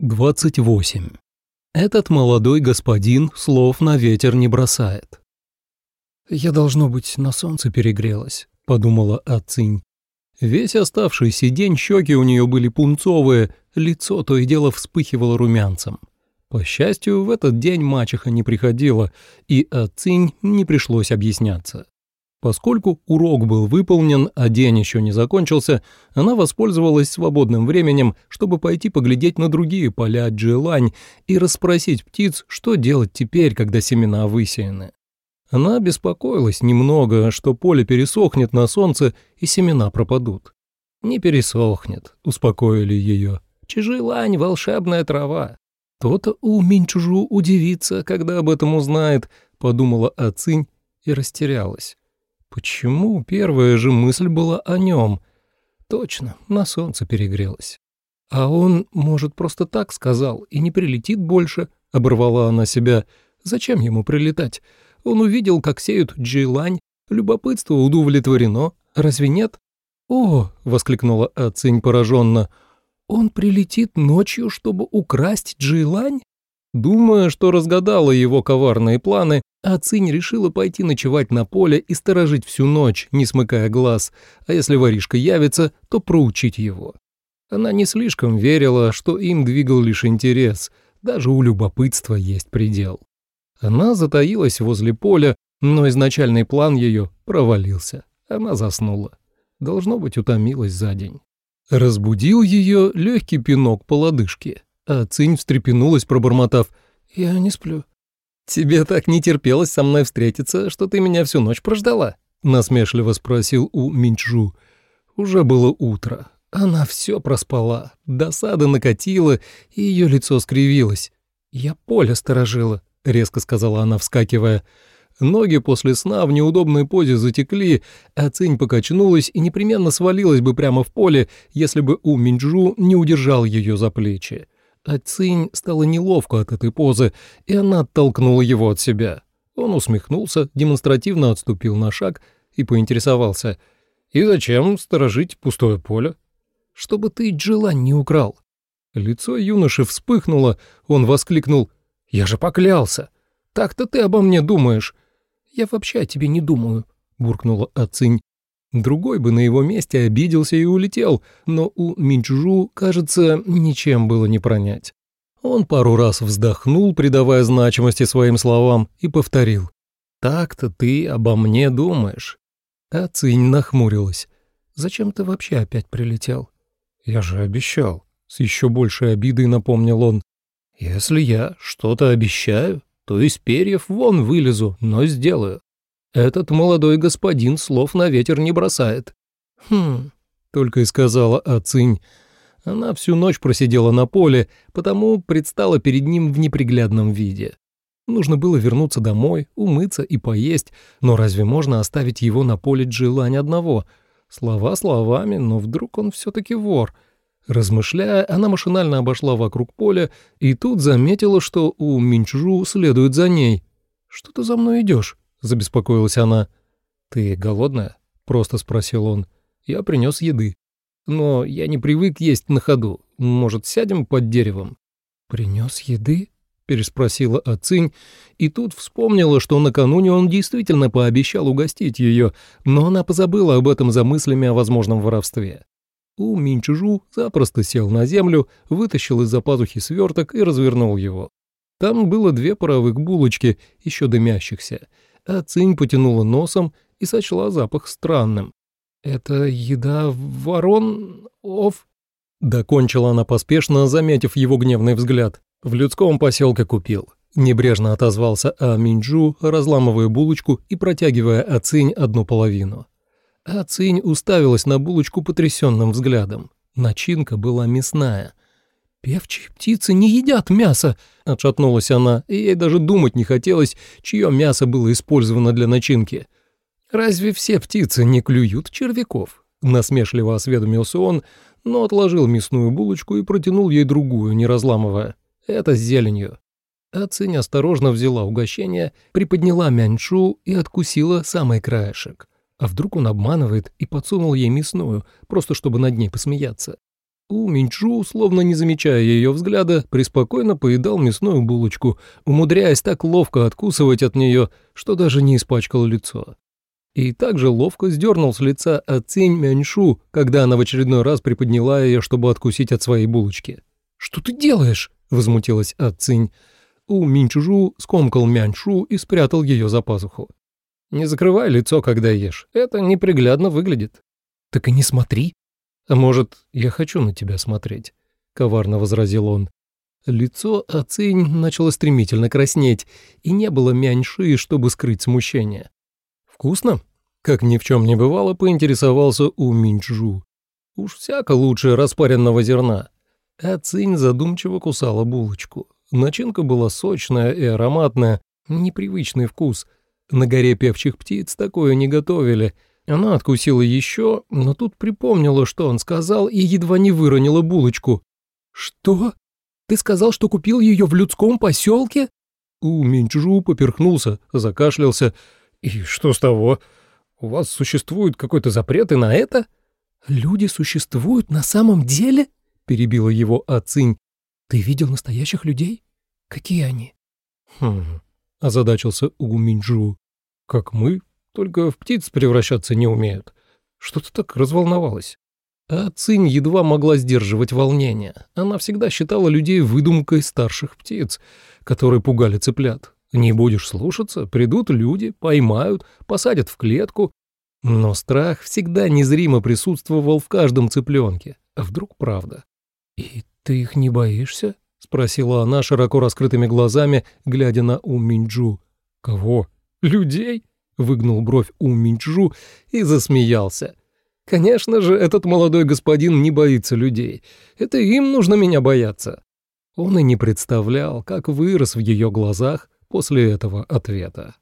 28. Этот молодой господин слов на ветер не бросает. «Я, должно быть, на солнце перегрелась», — подумала Ацинь. Весь оставшийся день щеки у нее были пунцовые, лицо то и дело вспыхивало румянцем. По счастью, в этот день мачеха не приходила, и Ацинь не пришлось объясняться. Поскольку урок был выполнен, а день еще не закончился, она воспользовалась свободным временем, чтобы пойти поглядеть на другие поля Джилань и расспросить птиц, что делать теперь, когда семена высеяны. Она беспокоилась немного, что поле пересохнет на солнце и семена пропадут. «Не пересохнет», — успокоили ее. «Чжилань — волшебная трава». «То-то у Минчужу удивится, когда об этом узнает», — подумала Ацинь и растерялась. Почему первая же мысль была о нем? Точно, на солнце перегрелась. А он, может, просто так сказал и не прилетит больше, оборвала она себя. Зачем ему прилетать? Он увидел, как сеют джилань, любопытство удовлетворено, разве нет? «О!» — воскликнула Ацинь пораженно. «Он прилетит ночью, чтобы украсть джилань?» Думая, что разгадала его коварные планы, Ацинь решила пойти ночевать на поле и сторожить всю ночь, не смыкая глаз, а если воришка явится, то проучить его. Она не слишком верила, что им двигал лишь интерес, даже у любопытства есть предел. Она затаилась возле поля, но изначальный план ее провалился. Она заснула. Должно быть, утомилась за день. Разбудил ее легкий пинок по лодыжке. А Цинь встрепенулась, пробормотав. «Я не сплю». «Тебе так не терпелось со мной встретиться, что ты меня всю ночь прождала?» Насмешливо спросил у Минчжу. Уже было утро. Она все проспала. Досада накатила, и ее лицо скривилось. «Я поле сторожила», — резко сказала она, вскакивая. Ноги после сна в неудобной позе затекли, а Цинь покачнулась и непременно свалилась бы прямо в поле, если бы У Минджу не удержал ее за плечи. А Цинь стало неловко от этой позы, и она оттолкнула его от себя. Он усмехнулся, демонстративно отступил на шаг и поинтересовался. «И зачем сторожить пустое поле?» «Чтобы ты Джилань не украл». Лицо юноши вспыхнуло, он воскликнул. «Я же поклялся! Так-то ты обо мне думаешь!» «Я вообще о тебе не думаю», — буркнула Ацинь. Другой бы на его месте обиделся и улетел, но у Минчжу, кажется, ничем было не пронять. Он пару раз вздохнул, придавая значимости своим словам, и повторил. «Так-то ты обо мне думаешь». А Цинь нахмурилась. «Зачем ты вообще опять прилетел?» «Я же обещал», — с еще большей обидой напомнил он. «Если я что-то обещаю, то из перьев вон вылезу, но сделаю. Этот молодой господин слов на ветер не бросает. Хм, только и сказала Ацинь. Она всю ночь просидела на поле, потому предстала перед ним в неприглядном виде. Нужно было вернуться домой, умыться и поесть, но разве можно оставить его на поле Джилань одного? Слова словами, но вдруг он все-таки вор. Размышляя, она машинально обошла вокруг поля и тут заметила, что у Минчжу следует за ней. «Что ты за мной идешь? — забеспокоилась она. «Ты голодная?» — просто спросил он. «Я принес еды. Но я не привык есть на ходу. Может, сядем под деревом?» «Принес еды?» — переспросила Ацинь, и тут вспомнила, что накануне он действительно пообещал угостить ее, но она позабыла об этом за мыслями о возможном воровстве. У Минчужу запросто сел на землю, вытащил из-за пазухи сверток и развернул его. Там было две паровых булочки, еще дымящихся — а Цинь потянула носом и сочла запах странным. «Это еда ворон... ов...» Докончила она поспешно, заметив его гневный взгляд. «В людском поселке купил». Небрежно отозвался А Минджу, разламывая булочку и протягивая Ацинь одну половину. Ацинь уставилась на булочку потрясенным взглядом. Начинка была мясная, «Певчие птицы не едят мясо!» — отшатнулась она, и ей даже думать не хотелось, чье мясо было использовано для начинки. «Разве все птицы не клюют червяков?» — насмешливо осведомился он, но отложил мясную булочку и протянул ей другую, не разламывая. «Это с зеленью». Ацинь осторожно взяла угощение, приподняла мяньшу и откусила самый краешек. А вдруг он обманывает и подсунул ей мясную, просто чтобы над ней посмеяться? У Минчжу, словно не замечая ее взгляда, преспокойно поедал мясную булочку, умудряясь так ловко откусывать от нее, что даже не испачкал лицо. И также ловко сдернул с лица Ацинь Мяньшу, когда она в очередной раз приподняла ее, чтобы откусить от своей булочки. «Что ты делаешь?» — возмутилась Ацинь. У Минчжу скомкал Мяньшу и спрятал ее за пазуху. «Не закрывай лицо, когда ешь. Это неприглядно выглядит». «Так и не смотри», «А может, я хочу на тебя смотреть?» — коварно возразил он. Лицо Ацинь начало стремительно краснеть, и не было мяньши, чтобы скрыть смущение. «Вкусно?» — как ни в чем не бывало, поинтересовался у Минчжу. «Уж всяко лучше распаренного зерна». Ацинь задумчиво кусала булочку. Начинка была сочная и ароматная, непривычный вкус. На горе певчих птиц такое не готовили — она откусила еще, но тут припомнила, что он сказал, и едва не выронила булочку. «Что? Ты сказал, что купил ее в людском поселке?» У Минчжу поперхнулся, закашлялся. «И что с того? У вас существует какой-то запрет и на это?» «Люди существуют на самом деле?» — перебила его Ацинь. «Ты видел настоящих людей? Какие они?» «Хм...» — озадачился У Минчжу. «Как мы, только в птиц превращаться не умеют. Что-то так разволновалась. А Цинь едва могла сдерживать волнение. Она всегда считала людей выдумкой старших птиц, которые пугали цыплят. Не будешь слушаться, придут люди, поймают, посадят в клетку. Но страх всегда незримо присутствовал в каждом цыпленке. А вдруг правда? «И ты их не боишься?» — спросила она широко раскрытыми глазами, глядя на У Минджу. «Кого? Людей?» Выгнул бровь у Минчжу и засмеялся. Конечно же, этот молодой господин не боится людей. Это им нужно меня бояться. Он и не представлял, как вырос в ее глазах после этого ответа.